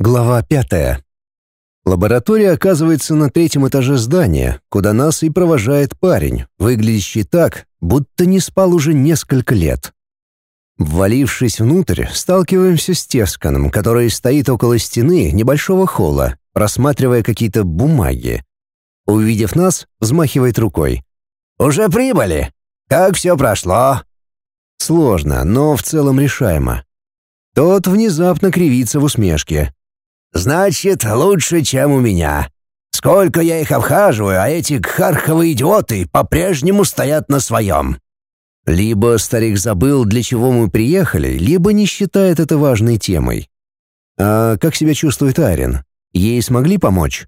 Глава пятая. Лаборатория оказывается на третьем этаже здания, куда нас и провожает парень, выглядящий так, будто не спал уже несколько лет. Ввалившись внутрь, сталкиваемся с Тесканом, который стоит около стены небольшого холла, просматривая какие-то бумаги. Увидев нас, взмахивает рукой. «Уже прибыли? Как все прошло?» Сложно, но в целом решаемо. Тот внезапно кривится в усмешке. Значит, лучше, чем у меня. Сколько я их обхаживаю, а эти кхарховые идиоты по-прежнему стоят на своем». Либо старик забыл, для чего мы приехали, либо не считает это важной темой. А как себя чувствует Арин? Ей смогли помочь?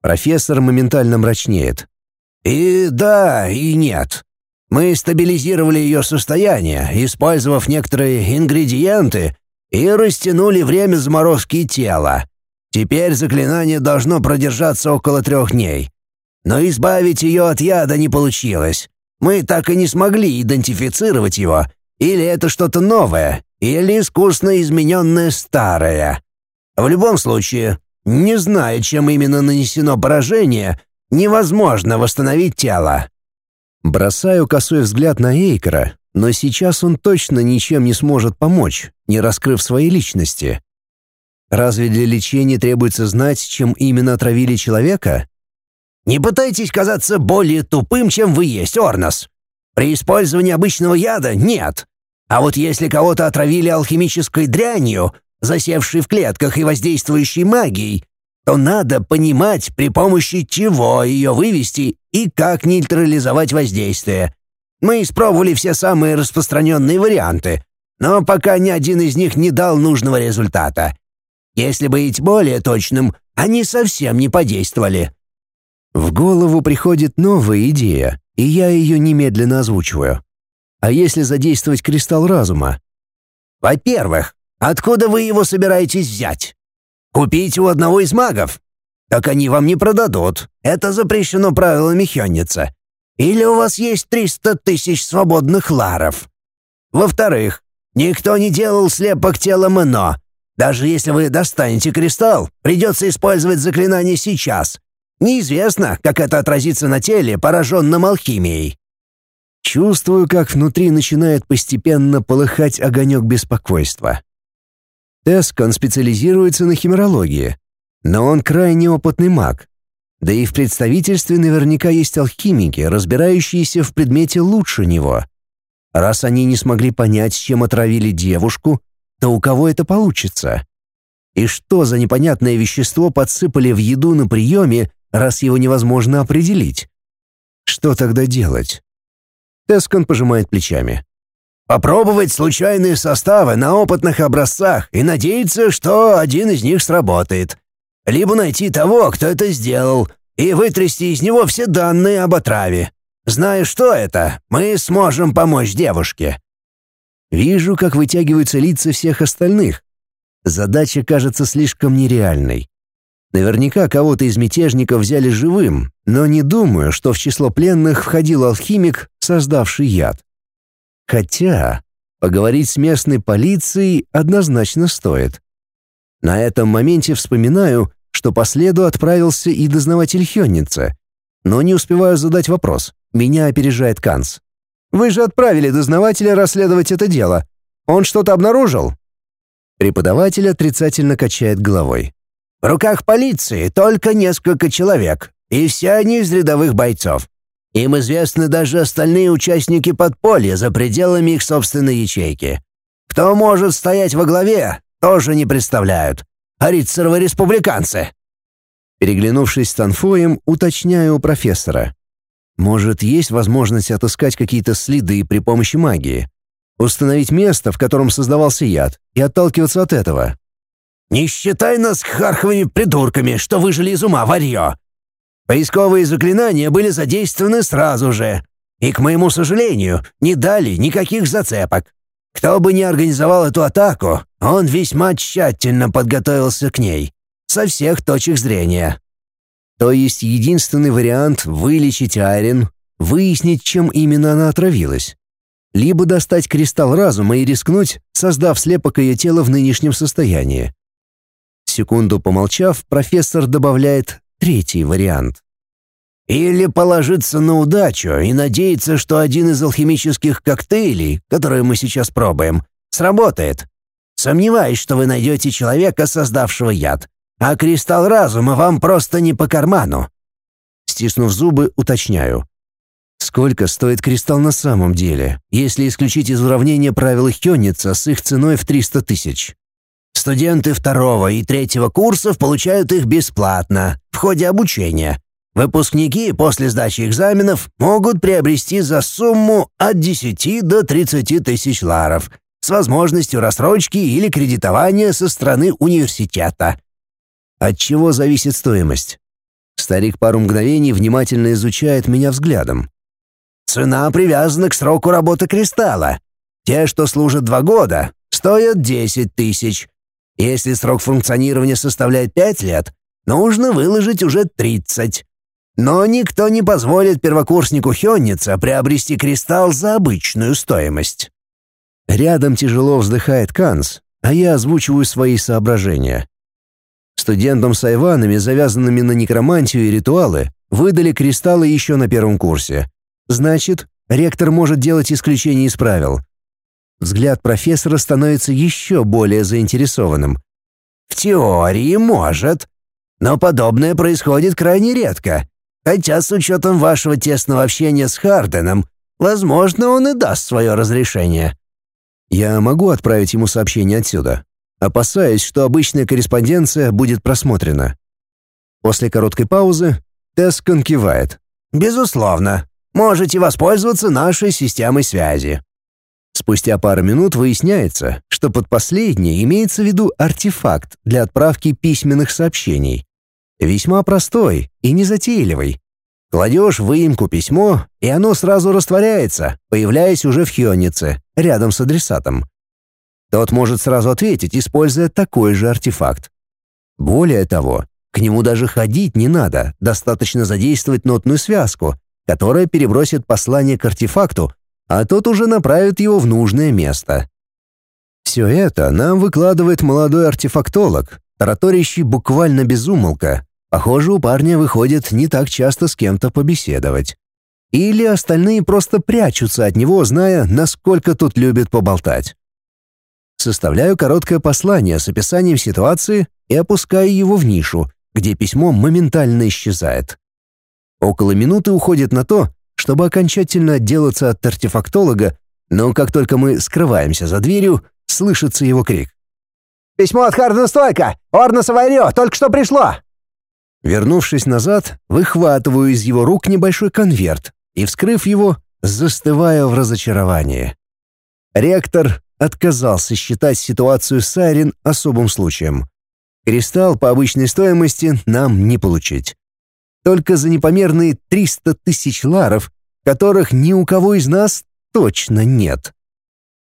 Профессор моментально мрачнеет. «И да, и нет. Мы стабилизировали ее состояние, использовав некоторые ингредиенты и растянули время заморозки тела. Теперь заклинание должно продержаться около трех дней. Но избавить ее от яда не получилось. Мы так и не смогли идентифицировать его. Или это что-то новое, или искусно измененное старое. В любом случае, не зная, чем именно нанесено поражение, невозможно восстановить тело. Бросаю косой взгляд на Эйкера, но сейчас он точно ничем не сможет помочь, не раскрыв своей личности. Разве для лечения требуется знать, чем именно отравили человека? Не пытайтесь казаться более тупым, чем вы есть, Орнос. При использовании обычного яда нет. А вот если кого-то отравили алхимической дрянью, засевшей в клетках и воздействующей магией, то надо понимать, при помощи чего ее вывести и как нейтрализовать воздействие. Мы испробовали все самые распространенные варианты, но пока ни один из них не дал нужного результата. Если быть более точным, они совсем не подействовали. В голову приходит новая идея, и я ее немедленно озвучиваю. А если задействовать кристалл разума? Во-первых, откуда вы его собираетесь взять? Купить у одного из магов? Так они вам не продадут. Это запрещено правилами Хённица. Или у вас есть 300 тысяч свободных ларов? Во-вторых, никто не делал слепок тела Мэно. Даже если вы достанете кристалл, придется использовать заклинание сейчас. Неизвестно, как это отразится на теле, пораженном алхимией. Чувствую, как внутри начинает постепенно полыхать огонек беспокойства. Тескон специализируется на химерологии, но он крайне опытный маг, да и в представительстве наверняка есть алхимики, разбирающиеся в предмете лучше него. Раз они не смогли понять, чем отравили девушку, то у кого это получится? И что за непонятное вещество подсыпали в еду на приеме, раз его невозможно определить? Что тогда делать? Тескон пожимает плечами. Попробовать случайные составы на опытных образцах и надеяться, что один из них сработает либо найти того, кто это сделал, и вытрясти из него все данные об отраве. Зная, что это, мы сможем помочь девушке». Вижу, как вытягиваются лица всех остальных. Задача кажется слишком нереальной. Наверняка кого-то из мятежников взяли живым, но не думаю, что в число пленных входил алхимик, создавший яд. Хотя поговорить с местной полицией однозначно стоит. На этом моменте вспоминаю, что по следу отправился и дознаватель Хённица. Но не успеваю задать вопрос. Меня опережает Канц. «Вы же отправили дознавателя расследовать это дело. Он что-то обнаружил?» Преподаватель отрицательно качает головой. «В руках полиции только несколько человек, и все они из рядовых бойцов. Им известны даже остальные участники подполья за пределами их собственной ячейки. Кто может стоять во главе, тоже не представляют. А рицаровы республиканцы!» Переглянувшись с Танфоем, уточняю у профессора. «Может, есть возможность отыскать какие-то следы при помощи магии? Установить место, в котором создавался яд, и отталкиваться от этого?» «Не считай нас харховыми придурками, что выжили из ума варьё. Поисковые заклинания были задействованы сразу же, и, к моему сожалению, не дали никаких зацепок. Кто бы ни организовал эту атаку, он весьма тщательно подготовился к ней, со всех точек зрения. То есть единственный вариант — вылечить Айрин, выяснить, чем именно она отравилась. Либо достать кристалл разума и рискнуть, создав слепок ее тела в нынешнем состоянии. Секунду помолчав, профессор добавляет третий вариант. Или положиться на удачу и надеяться, что один из алхимических коктейлей, которые мы сейчас пробуем, сработает. Сомневаюсь, что вы найдете человека, создавшего яд, а кристалл разума вам просто не по карману. Стиснув зубы, уточняю. Сколько стоит кристалл на самом деле, если исключить из уравнения правила Хённица с их ценой в 300 тысяч? Студенты второго и третьего курсов получают их бесплатно в ходе обучения. Выпускники после сдачи экзаменов могут приобрести за сумму от 10 до 30 тысяч ларов с возможностью рассрочки или кредитования со стороны университета. От чего зависит стоимость? Старик пару мгновений внимательно изучает меня взглядом. Цена привязана к сроку работы кристалла. Те, что служат два года, стоят 10 тысяч. Если срок функционирования составляет 5 лет, нужно выложить уже 30. Но никто не позволит первокурснику Хённица приобрести кристалл за обычную стоимость. Рядом тяжело вздыхает Канс, а я озвучиваю свои соображения. Студентам с айванами, завязанными на некромантию и ритуалы, выдали кристаллы еще на первом курсе. Значит, ректор может делать исключение из правил. Взгляд профессора становится еще более заинтересованным. В теории может, но подобное происходит крайне редко. Хотя с учетом вашего тесного общения с Харденом, возможно, он и даст свое разрешение. Я могу отправить ему сообщение отсюда. Опасаюсь, что обычная корреспонденция будет просмотрена. После короткой паузы Тескон кивает. «Безусловно. Можете воспользоваться нашей системой связи». Спустя пару минут выясняется, что под последнее имеется в виду артефакт для отправки письменных сообщений. Весьма простой и незатейливый. Кладешь в выемку письмо, и оно сразу растворяется, появляясь уже в хионнице, рядом с адресатом. Тот может сразу ответить, используя такой же артефакт. Более того, к нему даже ходить не надо, достаточно задействовать нотную связку, которая перебросит послание к артефакту, а тот уже направит его в нужное место. Все это нам выкладывает молодой артефактолог, тараторящий буквально без умолка. Похоже, у парня выходит не так часто с кем-то побеседовать. Или остальные просто прячутся от него, зная, насколько тут любит поболтать. Составляю короткое послание с описанием ситуации и опускаю его в нишу, где письмо моментально исчезает. Около минуты уходит на то, чтобы окончательно отделаться от артефактолога, но как только мы скрываемся за дверью, слышится его крик. «Письмо от Хардена Стойка! Орнаса Вайрё! Только что пришло!» Вернувшись назад, выхватываю из его рук небольшой конверт и, вскрыв его, застываю в разочаровании. Ректор отказался считать ситуацию с Айрин особым случаем. Кристалл по обычной стоимости нам не получить. Только за непомерные 300 тысяч ларов, которых ни у кого из нас точно нет.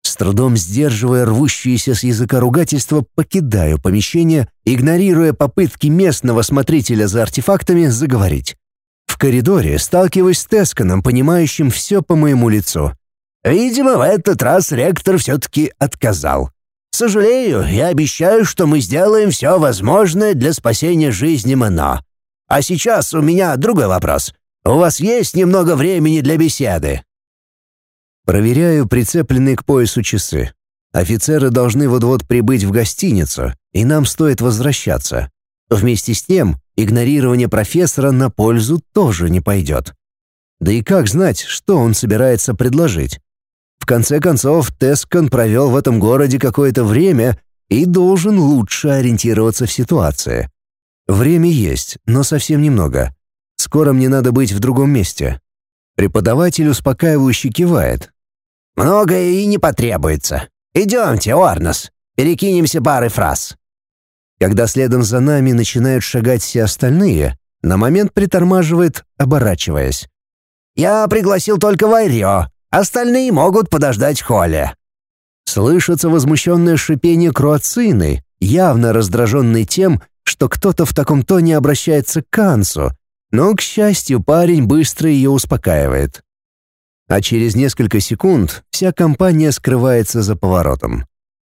С трудом сдерживая рвущиеся с языка ругательства, покидаю помещение, игнорируя попытки местного смотрителя за артефактами заговорить. В коридоре сталкиваюсь с Тесканом, понимающим все по моему лицу. «Видимо, в этот раз ректор все-таки отказал. Сожалею и обещаю, что мы сделаем все возможное для спасения жизни Мано. А сейчас у меня другой вопрос. У вас есть немного времени для беседы?» Проверяю прицепленные к поясу часы. Офицеры должны вот-вот прибыть в гостиницу, и нам стоит возвращаться. Вместе с тем, игнорирование профессора на пользу тоже не пойдет. Да и как знать, что он собирается предложить? В конце концов, Тескон провел в этом городе какое-то время и должен лучше ориентироваться в ситуации. Время есть, но совсем немного. Скоро мне надо быть в другом месте. Преподаватель успокаивающе кивает, Многое и не потребуется. Идемте, Орнос, перекинемся парой фраз». Когда следом за нами начинают шагать все остальные, на момент притормаживает, оборачиваясь. «Я пригласил только Вайрё, остальные могут подождать в холле». Слышится возмущенное шипение круацины, явно раздраженный тем, что кто-то в таком тоне обращается к Кансу, но, к счастью, парень быстро ее успокаивает а через несколько секунд вся компания скрывается за поворотом.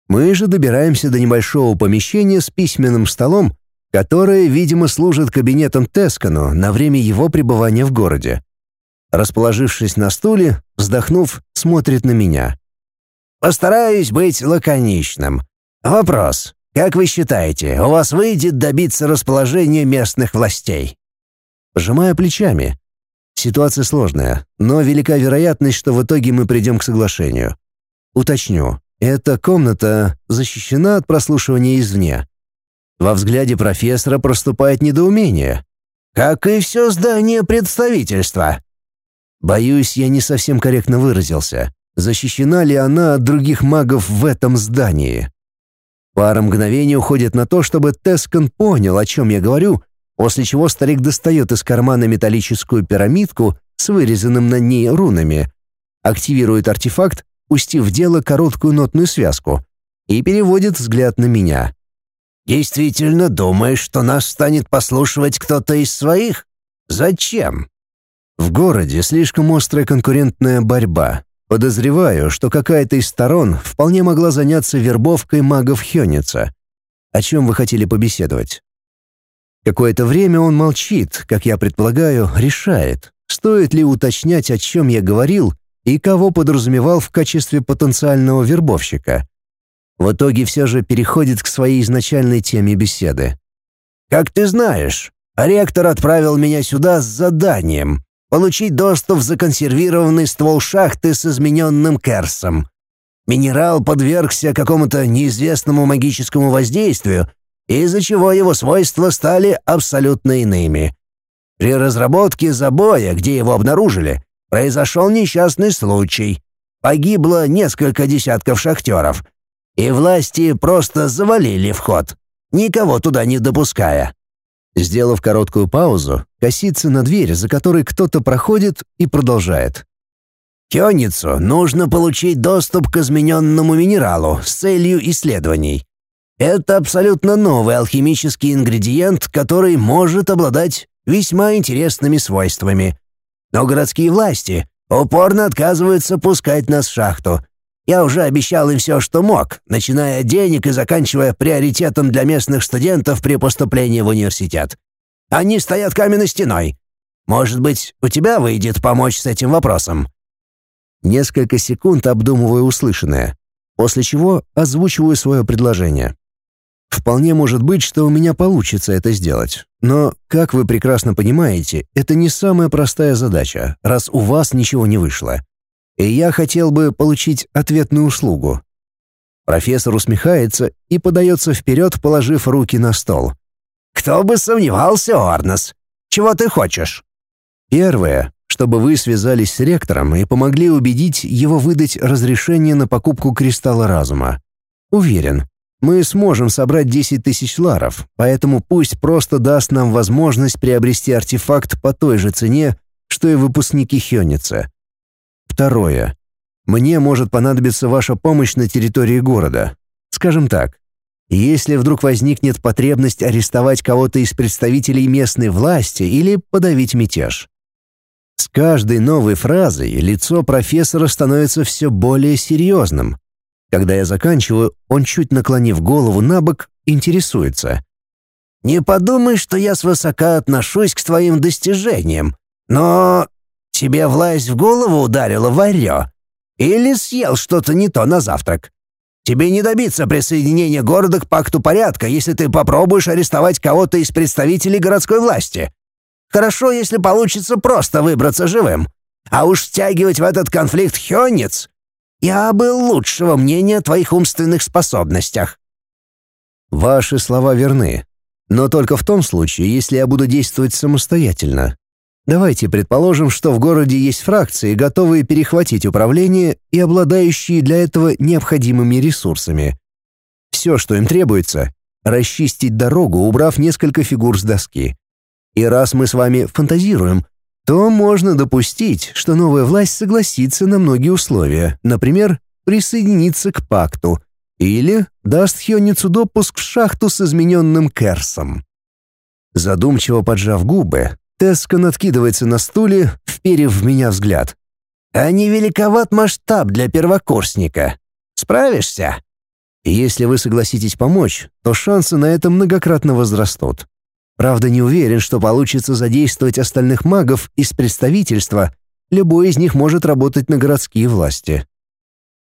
Мы же добираемся до небольшого помещения с письменным столом, которое, видимо, служит кабинетом Тескану на время его пребывания в городе. Расположившись на стуле, вздохнув, смотрит на меня. «Постараюсь быть лаконичным. Вопрос. Как вы считаете, у вас выйдет добиться расположения местных властей?» Пожимая плечами. Ситуация сложная, но велика вероятность, что в итоге мы придем к соглашению. Уточню. Эта комната защищена от прослушивания извне. Во взгляде профессора проступает недоумение. «Как и все здание представительства». Боюсь, я не совсем корректно выразился. Защищена ли она от других магов в этом здании? Пара мгновений уходит на то, чтобы Тескан понял, о чем я говорю, после чего старик достает из кармана металлическую пирамидку с вырезанным на ней рунами, активирует артефакт, пустив в дело короткую нотную связку, и переводит взгляд на меня. «Действительно думаешь, что нас станет послушивать кто-то из своих? Зачем?» В городе слишком острая конкурентная борьба. Подозреваю, что какая-то из сторон вполне могла заняться вербовкой магов Хёница. О чем вы хотели побеседовать? Какое-то время он молчит, как я предполагаю, решает, стоит ли уточнять, о чем я говорил и кого подразумевал в качестве потенциального вербовщика. В итоге все же переходит к своей изначальной теме беседы. «Как ты знаешь, ректор отправил меня сюда с заданием получить доступ в законсервированный ствол шахты с измененным керсом. Минерал подвергся какому-то неизвестному магическому воздействию, из-за чего его свойства стали абсолютно иными. При разработке забоя, где его обнаружили, произошел несчастный случай. Погибло несколько десятков шахтеров, и власти просто завалили вход, никого туда не допуская. Сделав короткую паузу, косится на дверь, за которой кто-то проходит и продолжает. Кёницу нужно получить доступ к измененному минералу с целью исследований. Это абсолютно новый алхимический ингредиент, который может обладать весьма интересными свойствами. Но городские власти упорно отказываются пускать нас в шахту. Я уже обещал им все, что мог, начиная от денег и заканчивая приоритетом для местных студентов при поступлении в университет. Они стоят каменной стеной. Может быть, у тебя выйдет помочь с этим вопросом?» Несколько секунд обдумываю услышанное, после чего озвучиваю свое предложение. Вполне может быть, что у меня получится это сделать. Но, как вы прекрасно понимаете, это не самая простая задача, раз у вас ничего не вышло. И я хотел бы получить ответную услугу. Профессор усмехается и подается вперед, положив руки на стол. «Кто бы сомневался, Орнос? Чего ты хочешь?» «Первое, чтобы вы связались с ректором и помогли убедить его выдать разрешение на покупку кристалла разума. Уверен, мы сможем собрать 10 тысяч ларов, поэтому пусть просто даст нам возможность приобрести артефакт по той же цене, что и выпускники Хёница. Второе. Мне может понадобиться ваша помощь на территории города. Скажем так, если вдруг возникнет потребность арестовать кого-то из представителей местной власти или подавить мятеж. С каждой новой фразой лицо профессора становится все более серьезным, когда я заканчиваю, он, чуть наклонив голову на бок, интересуется. «Не подумай, что я свысока отношусь к твоим достижениям, но тебе власть в голову ударила варё? Или съел что-то не то на завтрак? Тебе не добиться присоединения города к пакту порядка, если ты попробуешь арестовать кого-то из представителей городской власти. Хорошо, если получится просто выбраться живым. А уж втягивать в этот конфликт хёнец я был лучшего мнения о твоих умственных способностях». «Ваши слова верны, но только в том случае, если я буду действовать самостоятельно. Давайте предположим, что в городе есть фракции, готовые перехватить управление и обладающие для этого необходимыми ресурсами. Все, что им требуется — расчистить дорогу, убрав несколько фигур с доски. И раз мы с вами фантазируем, то можно допустить, что новая власть согласится на многие условия, например, присоединиться к пакту или даст Хёницу допуск в шахту с измененным Керсом. Задумчиво поджав губы, Тескан откидывается на стуле, вперев в меня взгляд. «А не великоват масштаб для первокурсника. Справишься?» Если вы согласитесь помочь, то шансы на это многократно возрастут. Правда, не уверен, что получится задействовать остальных магов из представительства. Любой из них может работать на городские власти.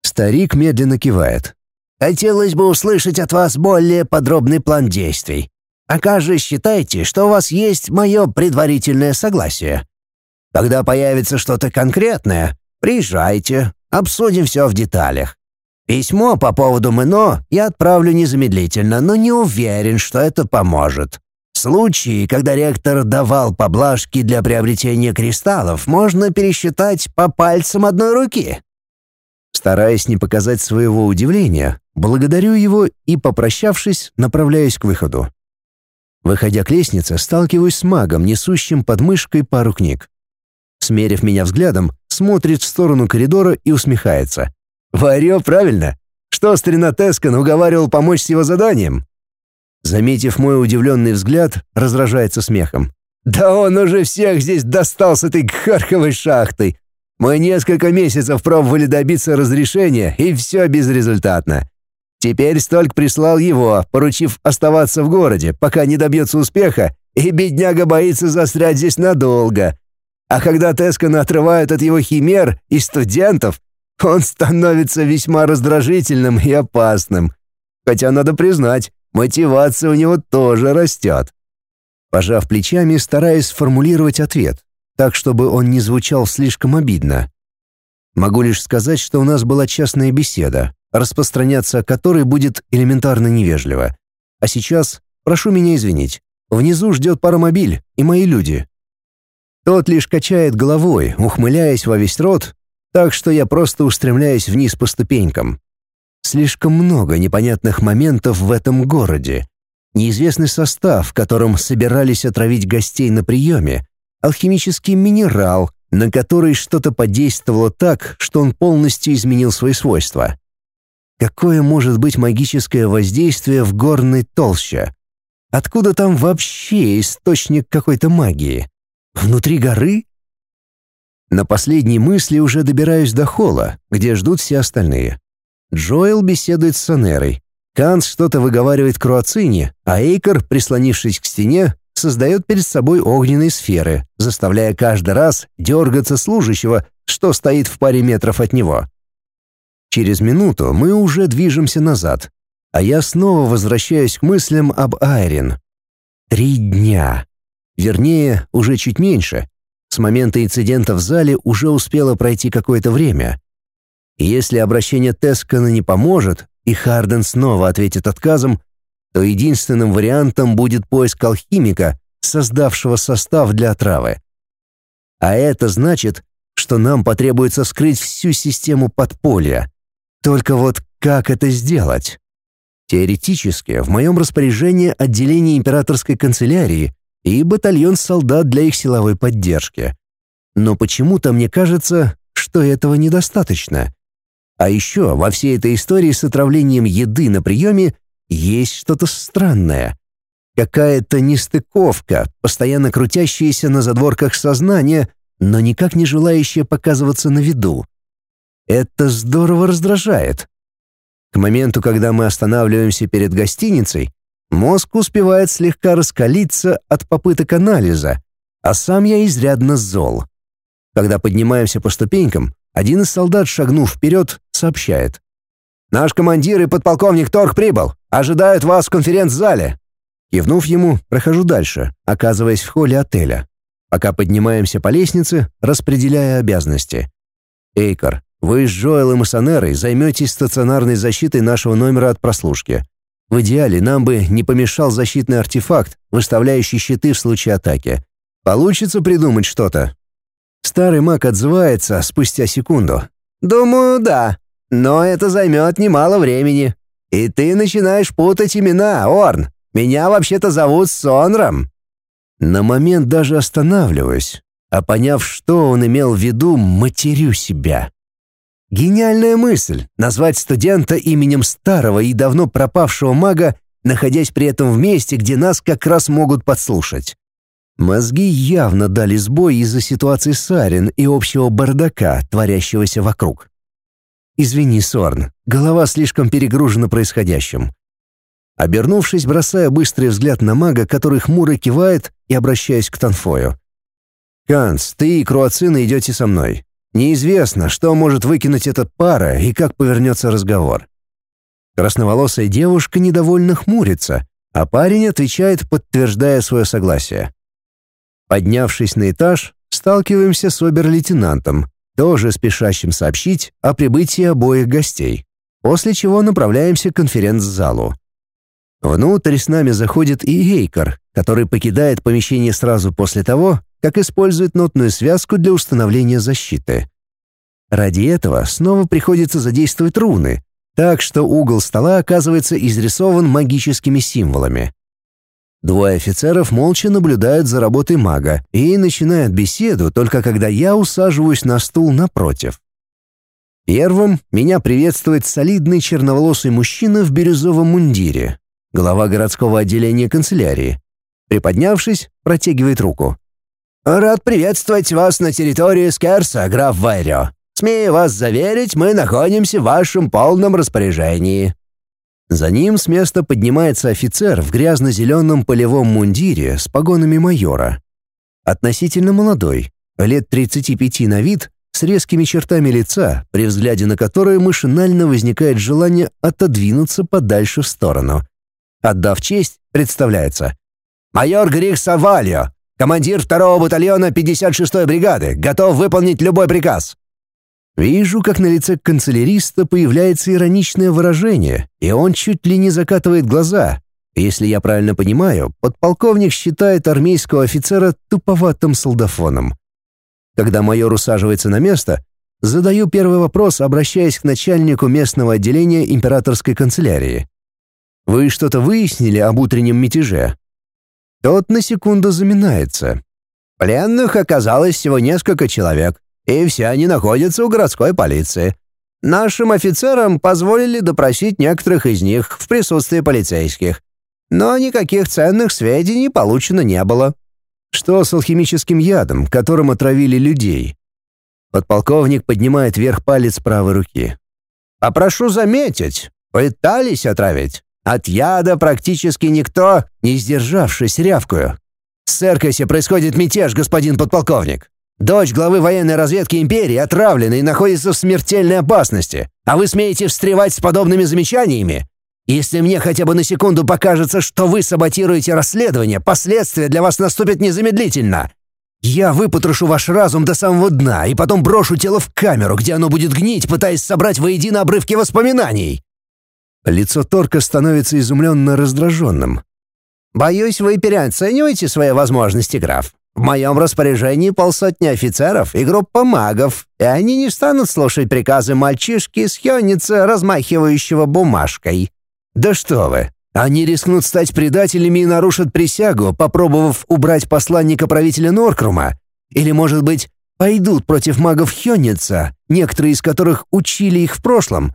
Старик медленно кивает. «Хотелось бы услышать от вас более подробный план действий. А считайте, что у вас есть мое предварительное согласие. Когда появится что-то конкретное, приезжайте, обсудим все в деталях. Письмо по поводу МНО я отправлю незамедлительно, но не уверен, что это поможет. Случаи, когда ректор давал поблажки для приобретения кристаллов, можно пересчитать по пальцам одной руки. Стараясь не показать своего удивления, благодарю его и, попрощавшись, направляюсь к выходу. Выходя к лестнице, сталкиваюсь с магом, несущим под мышкой пару книг. Смерив меня взглядом, смотрит в сторону коридора и усмехается. «Варё, правильно? Что старина Тескан уговаривал помочь с его заданием?» Заметив мой удивленный взгляд, раздражается смехом. «Да он уже всех здесь достал с этой харковой шахтой. Мы несколько месяцев пробовали добиться разрешения, и все безрезультатно. Теперь Стольк прислал его, поручив оставаться в городе, пока не добьется успеха, и бедняга боится застрять здесь надолго. А когда Тескана отрывают от его химер и студентов, он становится весьма раздражительным и опасным. Хотя, надо признать, мотивация у него тоже растет. Пожав плечами, стараясь сформулировать ответ, так, чтобы он не звучал слишком обидно. Могу лишь сказать, что у нас была частная беседа, распространяться о которой будет элементарно невежливо. А сейчас прошу меня извинить. Внизу ждет паромобиль и мои люди. Тот лишь качает головой, ухмыляясь во весь рот, так что я просто устремляюсь вниз по ступенькам. Слишком много непонятных моментов в этом городе. Неизвестный состав, в котором собирались отравить гостей на приеме, алхимический минерал, на который что-то подействовало так, что он полностью изменил свои свойства. Какое может быть магическое воздействие в горной толще? Откуда там вообще источник какой-то магии? Внутри горы? На последней мысли уже добираюсь до холла, где ждут все остальные. Джоэл беседует с Сонерой. Канс что-то выговаривает Круацине, а Эйкер, прислонившись к стене, создает перед собой огненные сферы, заставляя каждый раз дергаться служащего, что стоит в паре метров от него. Через минуту мы уже движемся назад, а я снова возвращаюсь к мыслям об Айрин. Три дня. Вернее, уже чуть меньше. С момента инцидента в зале уже успело пройти какое-то время. Если обращение Тескана не поможет, и Харден снова ответит отказом, то единственным вариантом будет поиск алхимика, создавшего состав для отравы. А это значит, что нам потребуется вскрыть всю систему подполья. Только вот как это сделать? Теоретически, в моем распоряжении отделение императорской канцелярии и батальон солдат для их силовой поддержки. Но почему-то мне кажется, что этого недостаточно. А еще во всей этой истории с отравлением еды на приеме есть что-то странное. Какая-то нестыковка, постоянно крутящаяся на задворках сознания, но никак не желающая показываться на виду. Это здорово раздражает. К моменту, когда мы останавливаемся перед гостиницей, мозг успевает слегка раскалиться от попыток анализа, а сам я изрядно зол. Когда поднимаемся по ступенькам, один из солдат, шагнув вперед, сообщает. «Наш командир и подполковник Торг прибыл. Ожидают вас в конференц-зале». Кивнув ему, прохожу дальше, оказываясь в холле отеля. Пока поднимаемся по лестнице, распределяя обязанности. Эйкор, вы с Джоэлом и Санерой займетесь стационарной защитой нашего номера от прослушки. В идеале нам бы не помешал защитный артефакт, выставляющий щиты в случае атаки. Получится придумать что-то. Старый маг отзывается спустя секунду. «Думаю, да. Но это займет немало времени. И ты начинаешь путать имена, Орн. Меня вообще-то зовут Сонром». На момент даже останавливаюсь, а поняв, что он имел в виду, матерю себя. Гениальная мысль — назвать студента именем старого и давно пропавшего мага, находясь при этом в месте, где нас как раз могут подслушать. Мозги явно дали сбой из-за ситуации Сарин и общего бардака, творящегося вокруг. Извини, Сорн, голова слишком перегружена происходящим. Обернувшись, бросая быстрый взгляд на мага, который хмуро кивает, и обращаясь к Танфою. «Канц, ты и Круацина идете со мной. Неизвестно, что может выкинуть этот пара и как повернется разговор». Красноволосая девушка недовольно хмурится, а парень отвечает, подтверждая свое согласие. Поднявшись на этаж, сталкиваемся с обер-лейтенантом, тоже спешащим сообщить о прибытии обоих гостей, после чего направляемся к конференц-залу. Внутрь с нами заходит и Гейкер, который покидает помещение сразу после того, как использует нотную связку для установления защиты. Ради этого снова приходится задействовать руны, так что угол стола оказывается изрисован магическими символами. Двое офицеров молча наблюдают за работой мага и начинают беседу только когда я усаживаюсь на стул напротив. Первым меня приветствует солидный черноволосый мужчина в бирюзовом мундире, глава городского отделения канцелярии. Приподнявшись, протягивает руку. «Рад приветствовать вас на территории Скерса, граф Вайрё. Смею вас заверить, мы находимся в вашем полном распоряжении». За ним с места поднимается офицер в грязно-зеленом полевом мундире с погонами майора. Относительно молодой, лет 35 на вид, с резкими чертами лица, при взгляде на которое машинально возникает желание отодвинуться подальше в сторону. Отдав честь, представляется. «Майор Грих Савальо, командир второго батальона 56-й бригады, готов выполнить любой приказ». Вижу, как на лице канцеляриста появляется ироничное выражение, и он чуть ли не закатывает глаза. Если я правильно понимаю, подполковник считает армейского офицера туповатым солдафоном. Когда майор усаживается на место, задаю первый вопрос, обращаясь к начальнику местного отделения императорской канцелярии. Вы что-то выяснили об утреннем мятеже?» Тот на секунду заминается. Пленных оказалось всего несколько человек, и все они находятся у городской полиции. Нашим офицерам позволили допросить некоторых из них в присутствии полицейских. Но никаких ценных сведений получено не было. Что с алхимическим ядом, которым отравили людей? Подполковник поднимает вверх палец правой руки. «Попрошу заметить, пытались отравить. От яда практически никто, не сдержавшись, рявкую. «С Церкосе происходит мятеж, господин подполковник. Дочь главы военной разведки империи отравлена и находится в смертельной опасности. А вы смеете встревать с подобными замечаниями? Если мне хотя бы на секунду покажется, что вы саботируете расследование, последствия для вас наступят незамедлительно. Я выпотрошу ваш разум до самого дна и потом брошу тело в камеру, где оно будет гнить, пытаясь собрать воедино обрывки воспоминаний. Лицо Торка становится изумленно раздраженным. «Боюсь, вы переоцениваете свои возможности, граф. В моем распоряжении полсотни офицеров и группа магов, и они не станут слушать приказы мальчишки с хённица, размахивающего бумажкой. Да что вы, они рискнут стать предателями и нарушат присягу, попробовав убрать посланника правителя Норкрума. Или, может быть, пойдут против магов Хённица, некоторые из которых учили их в прошлом,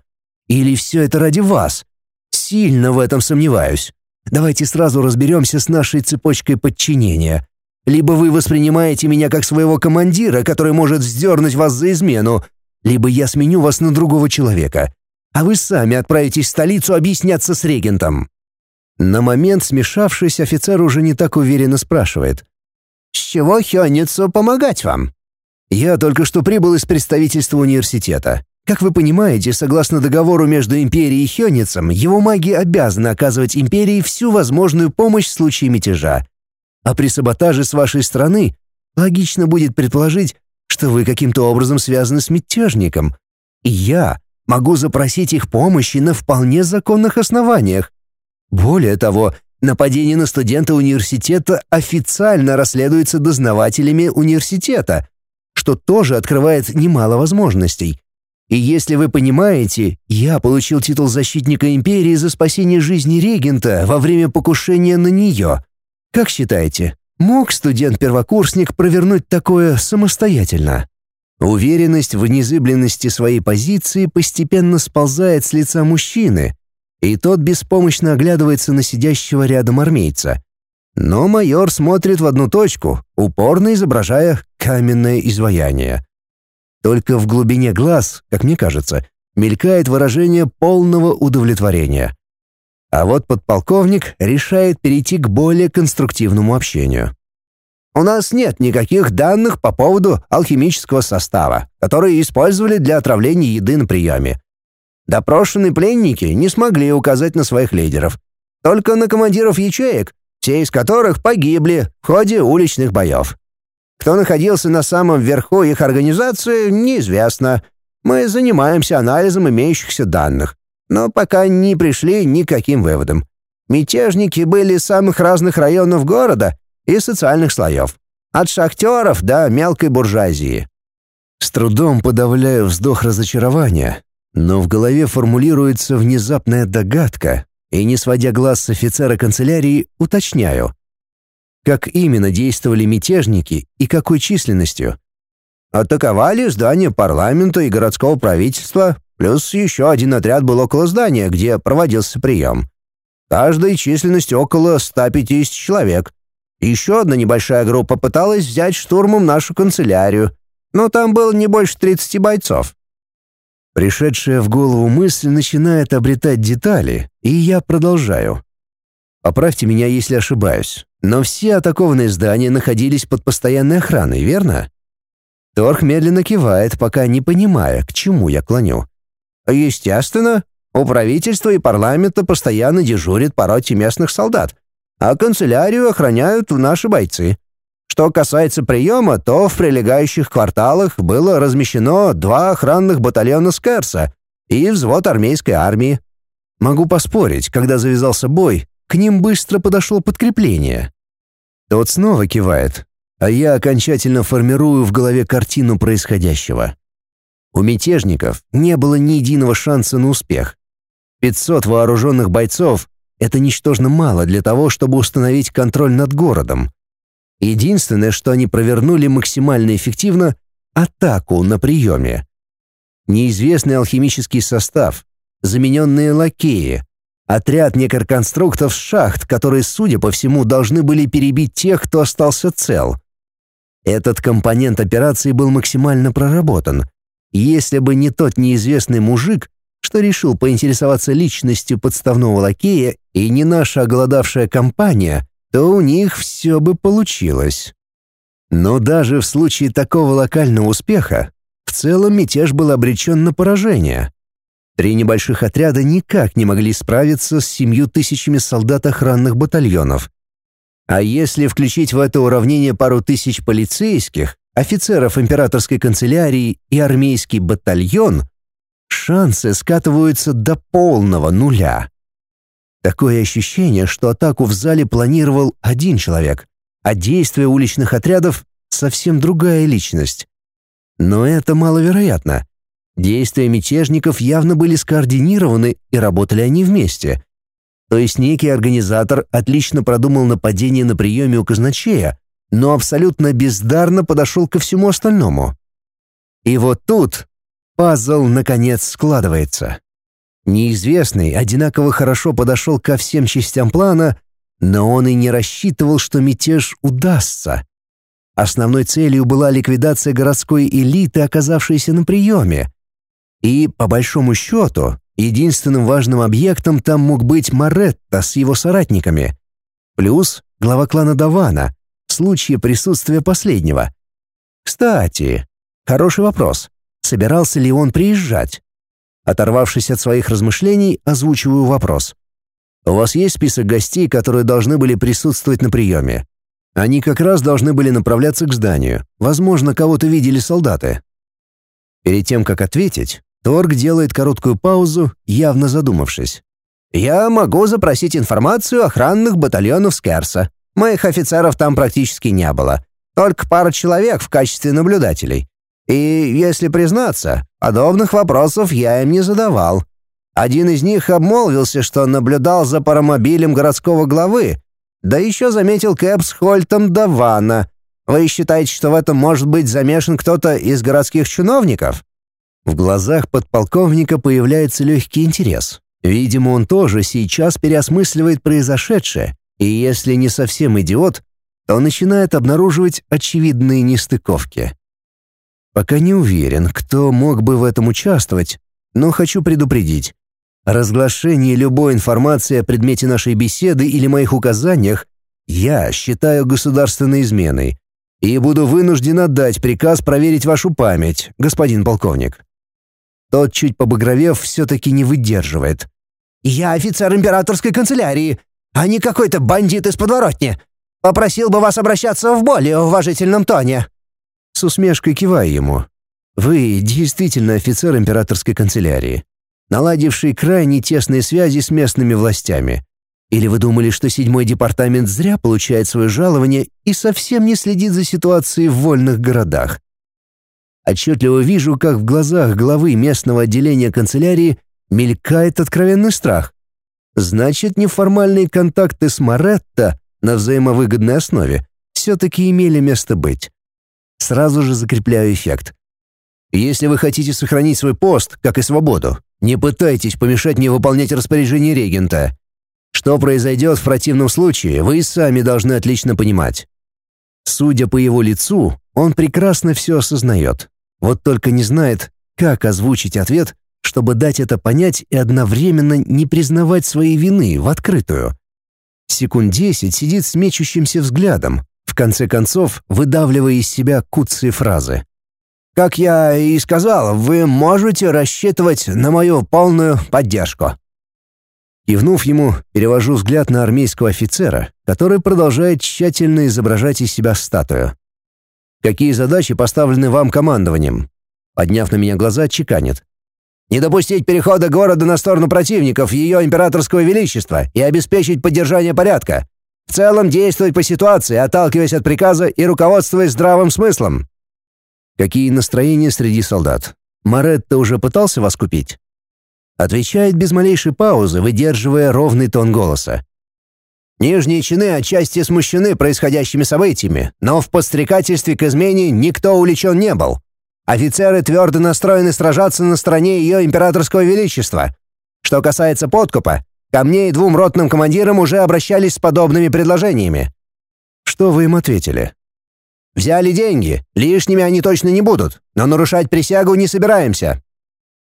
или все это ради вас? Сильно в этом сомневаюсь. Давайте сразу разберемся с нашей цепочкой подчинения. Либо вы воспринимаете меня как своего командира, который может вздернуть вас за измену, либо я сменю вас на другого человека, а вы сами отправитесь в столицу объясняться с регентом». На момент смешавшись, офицер уже не так уверенно спрашивает. «С чего Хённицу помогать вам?» «Я только что прибыл из представительства университета. Как вы понимаете, согласно договору между Империей и Хёницем, его маги обязаны оказывать Империи всю возможную помощь в случае мятежа. А при саботаже с вашей стороны логично будет предположить, что вы каким-то образом связаны с мятежником. И я могу запросить их помощи на вполне законных основаниях. Более того, нападение на студента университета официально расследуется дознавателями университета, что тоже открывает немало возможностей. И если вы понимаете, я получил титул защитника империи за спасение жизни регента во время покушения на нее. Как считаете, мог студент-первокурсник провернуть такое самостоятельно? Уверенность в незыблемости своей позиции постепенно сползает с лица мужчины, и тот беспомощно оглядывается на сидящего рядом армейца. Но майор смотрит в одну точку, упорно изображая каменное изваяние. Только в глубине глаз, как мне кажется, мелькает выражение полного удовлетворения. А вот подполковник решает перейти к более конструктивному общению. У нас нет никаких данных по поводу алхимического состава, который использовали для отравления еды на приеме. Допрошенные пленники не смогли указать на своих лидеров, только на командиров ячеек, все из которых погибли в ходе уличных боев. Кто находился на самом верху их организации, неизвестно. Мы занимаемся анализом имеющихся данных, но пока не пришли ни к каким выводам. Мятежники были самых разных районов города и социальных слоев. От шахтеров до мелкой буржуазии. С трудом подавляю вздох разочарования, но в голове формулируется внезапная догадка, и, не сводя глаз с офицера канцелярии, уточняю. Как именно действовали мятежники и какой численностью? Атаковали здание парламента и городского правительства, плюс еще один отряд был около здания, где проводился прием. Каждой численностью около 150 человек. Еще одна небольшая группа пыталась взять штурмом нашу канцелярию, но там было не больше 30 бойцов. Пришедшая в голову мысль начинает обретать детали, и я продолжаю. Поправьте меня, если ошибаюсь, но все атакованные здания находились под постоянной охраной, верно? Торг медленно кивает, пока не понимая, к чему я клоню. Естественно, у правительства и парламента постоянно дежурит по местных солдат, а канцелярию охраняют наши бойцы. Что касается приема, то в прилегающих кварталах было размещено два охранных батальона Скерса и взвод армейской армии. Могу поспорить, когда завязался бой, к ним быстро подошло подкрепление. Тот снова кивает, а я окончательно формирую в голове картину происходящего. У мятежников не было ни единого шанса на успех. 500 вооруженных бойцов — это ничтожно мало для того, чтобы установить контроль над городом. Единственное, что они провернули максимально эффективно — атаку на приеме. Неизвестный алхимический состав, замененные лакеи, отряд некорконструктов с шахт, которые, судя по всему, должны были перебить тех, кто остался цел. Этот компонент операции был максимально проработан. Если бы не тот неизвестный мужик, что решил поинтересоваться личностью подставного лакея, и не наша оголодавшая компания, то у них все бы получилось. Но даже в случае такого локального успеха, в целом мятеж был обречен на поражение. Три небольших отряда никак не могли справиться с семью тысячами солдат охранных батальонов. А если включить в это уравнение пару тысяч полицейских, офицеров императорской канцелярии и армейский батальон, шансы скатываются до полного нуля. Такое ощущение, что атаку в зале планировал один человек, а действия уличных отрядов — совсем другая личность. Но это маловероятно. Действия мятежников явно были скоординированы и работали они вместе. То есть некий организатор отлично продумал нападение на приеме у казначея, но абсолютно бездарно подошел ко всему остальному. И вот тут пазл наконец складывается. Неизвестный одинаково хорошо подошел ко всем частям плана, но он и не рассчитывал, что мятеж удастся. Основной целью была ликвидация городской элиты, оказавшейся на приеме. И, по большому счету, единственным важным объектом там мог быть Маретта с его соратниками. Плюс глава клана Давана, случае присутствия последнего. Кстати, хороший вопрос. Собирался ли он приезжать? Оторвавшись от своих размышлений, озвучиваю вопрос. «У вас есть список гостей, которые должны были присутствовать на приеме? Они как раз должны были направляться к зданию. Возможно, кого-то видели солдаты». Перед тем, как ответить, Торг делает короткую паузу, явно задумавшись. «Я могу запросить информацию охранных батальонов Скерса. Моих офицеров там практически не было. Только пара человек в качестве наблюдателей. И, если признаться, подобных вопросов я им не задавал. Один из них обмолвился, что наблюдал за паромобилем городского главы, да еще заметил Кэп с Хольтом Давана. Вы считаете, что в этом может быть замешан кто-то из городских чиновников?» В глазах подполковника появляется легкий интерес. Видимо, он тоже сейчас переосмысливает произошедшее, и если не совсем идиот, то начинает обнаруживать очевидные нестыковки. Пока не уверен, кто мог бы в этом участвовать, но хочу предупредить. Разглашение любой информации о предмете нашей беседы или моих указаниях я считаю государственной изменой и буду вынужден отдать приказ проверить вашу память, господин полковник». Тот, чуть побагровев, все-таки не выдерживает. «Я офицер императорской канцелярии, а не какой-то бандит из подворотни. Попросил бы вас обращаться в более уважительном тоне». С усмешкой киваю ему. «Вы действительно офицер императорской канцелярии, наладивший крайне тесные связи с местными властями. Или вы думали, что седьмой департамент зря получает свое жалование и совсем не следит за ситуацией в вольных городах? Отчетливо вижу, как в глазах главы местного отделения канцелярии мелькает откровенный страх. Значит, неформальные контакты с Моретто на взаимовыгодной основе все-таки имели место быть. Сразу же закрепляю эффект. Если вы хотите сохранить свой пост, как и свободу, не пытайтесь помешать мне выполнять распоряжение регента. Что произойдет в противном случае, вы и сами должны отлично понимать. Судя по его лицу, он прекрасно все осознает. Вот только не знает, как озвучить ответ, чтобы дать это понять и одновременно не признавать своей вины в открытую. Секунд десять сидит с мечущимся взглядом, в конце концов выдавливая из себя куцые фразы. «Как я и сказал, вы можете рассчитывать на мою полную поддержку». Кивнув ему, перевожу взгляд на армейского офицера, который продолжает тщательно изображать из себя статую. «Какие задачи поставлены вам командованием?» Подняв на меня глаза, чеканит. «Не допустить перехода города на сторону противников ее императорского величества и обеспечить поддержание порядка. В целом действовать по ситуации, отталкиваясь от приказа и руководствуясь здравым смыслом». «Какие настроения среди солдат? Моретто уже пытался вас купить?» Отвечает без малейшей паузы, выдерживая ровный тон голоса. Нижние чины отчасти смущены происходящими событиями, но в подстрекательстве к измене никто увлечен не был. Офицеры твердо настроены сражаться на стороне ее императорского величества. Что касается подкупа, ко мне и двум ротным командирам уже обращались с подобными предложениями. Что вы им ответили? Взяли деньги, лишними они точно не будут, но нарушать присягу не собираемся.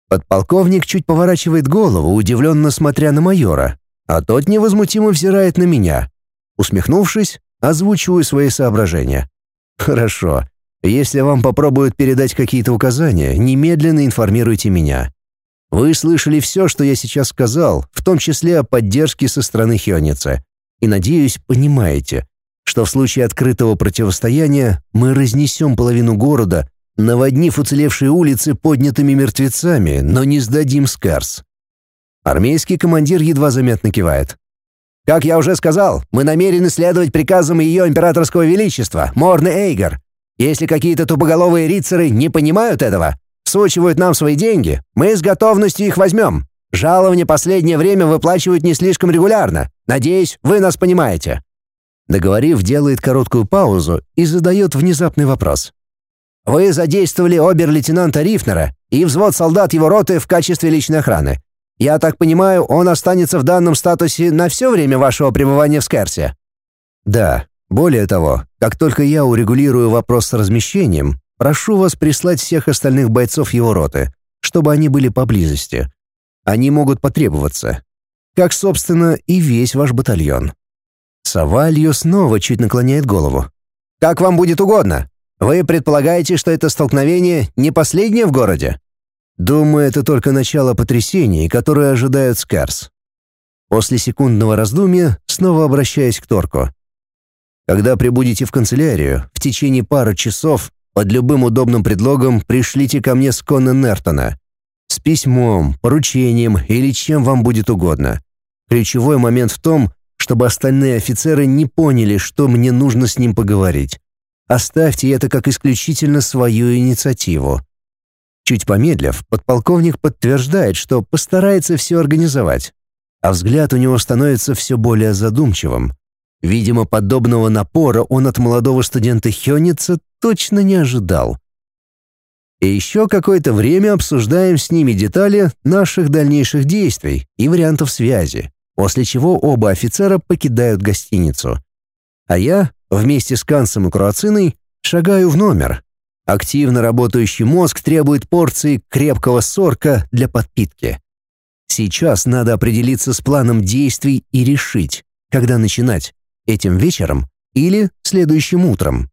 Подполковник чуть поворачивает голову, удивленно смотря на майора, а тот невозмутимо взирает на меня. Усмехнувшись, озвучиваю свои соображения. «Хорошо. Если вам попробуют передать какие-то указания, немедленно информируйте меня. Вы слышали все, что я сейчас сказал, в том числе о поддержке со стороны Хёница. И, надеюсь, понимаете, что в случае открытого противостояния мы разнесем половину города наводнив уцелевшие улицы поднятыми мертвецами, но не сдадим Скарс. Армейский командир едва заметно кивает. «Как я уже сказал, мы намерены следовать приказам ее императорского величества, Морны Эйгер. Если какие-то тупоголовые рицары не понимают этого, сучивают нам свои деньги, мы с готовностью их возьмем. Жалование последнее время выплачивают не слишком регулярно. Надеюсь, вы нас понимаете». Договорив, делает короткую паузу и задает внезапный вопрос. Вы задействовали обер-лейтенанта Рифнера и взвод солдат его роты в качестве личной охраны. Я так понимаю, он останется в данном статусе на все время вашего пребывания в Скерсе?» «Да. Более того, как только я урегулирую вопрос с размещением, прошу вас прислать всех остальных бойцов его роты, чтобы они были поблизости. Они могут потребоваться. Как, собственно, и весь ваш батальон». Савальо снова чуть наклоняет голову. «Как вам будет угодно. Вы предполагаете, что это столкновение не последнее в городе? Думаю, это только начало потрясений, которые ожидают Скарс. После секундного раздумья снова обращаясь к Торку. Когда прибудете в канцелярию, в течение пары часов под любым удобным предлогом пришлите ко мне с Конна Нертона. С письмом, поручением или чем вам будет угодно. Ключевой момент в том, чтобы остальные офицеры не поняли, что мне нужно с ним поговорить. Оставьте это как исключительно свою инициативу. Чуть помедлив, подполковник подтверждает, что постарается все организовать, а взгляд у него становится все более задумчивым. Видимо, подобного напора он от молодого студента Хёница точно не ожидал. И еще какое-то время обсуждаем с ними детали наших дальнейших действий и вариантов связи, после чего оба офицера покидают гостиницу. А я, Вместе с Кансом и Круациной шагаю в номер. Активно работающий мозг требует порции крепкого сорка для подпитки. Сейчас надо определиться с планом действий и решить, когда начинать – этим вечером или следующим утром.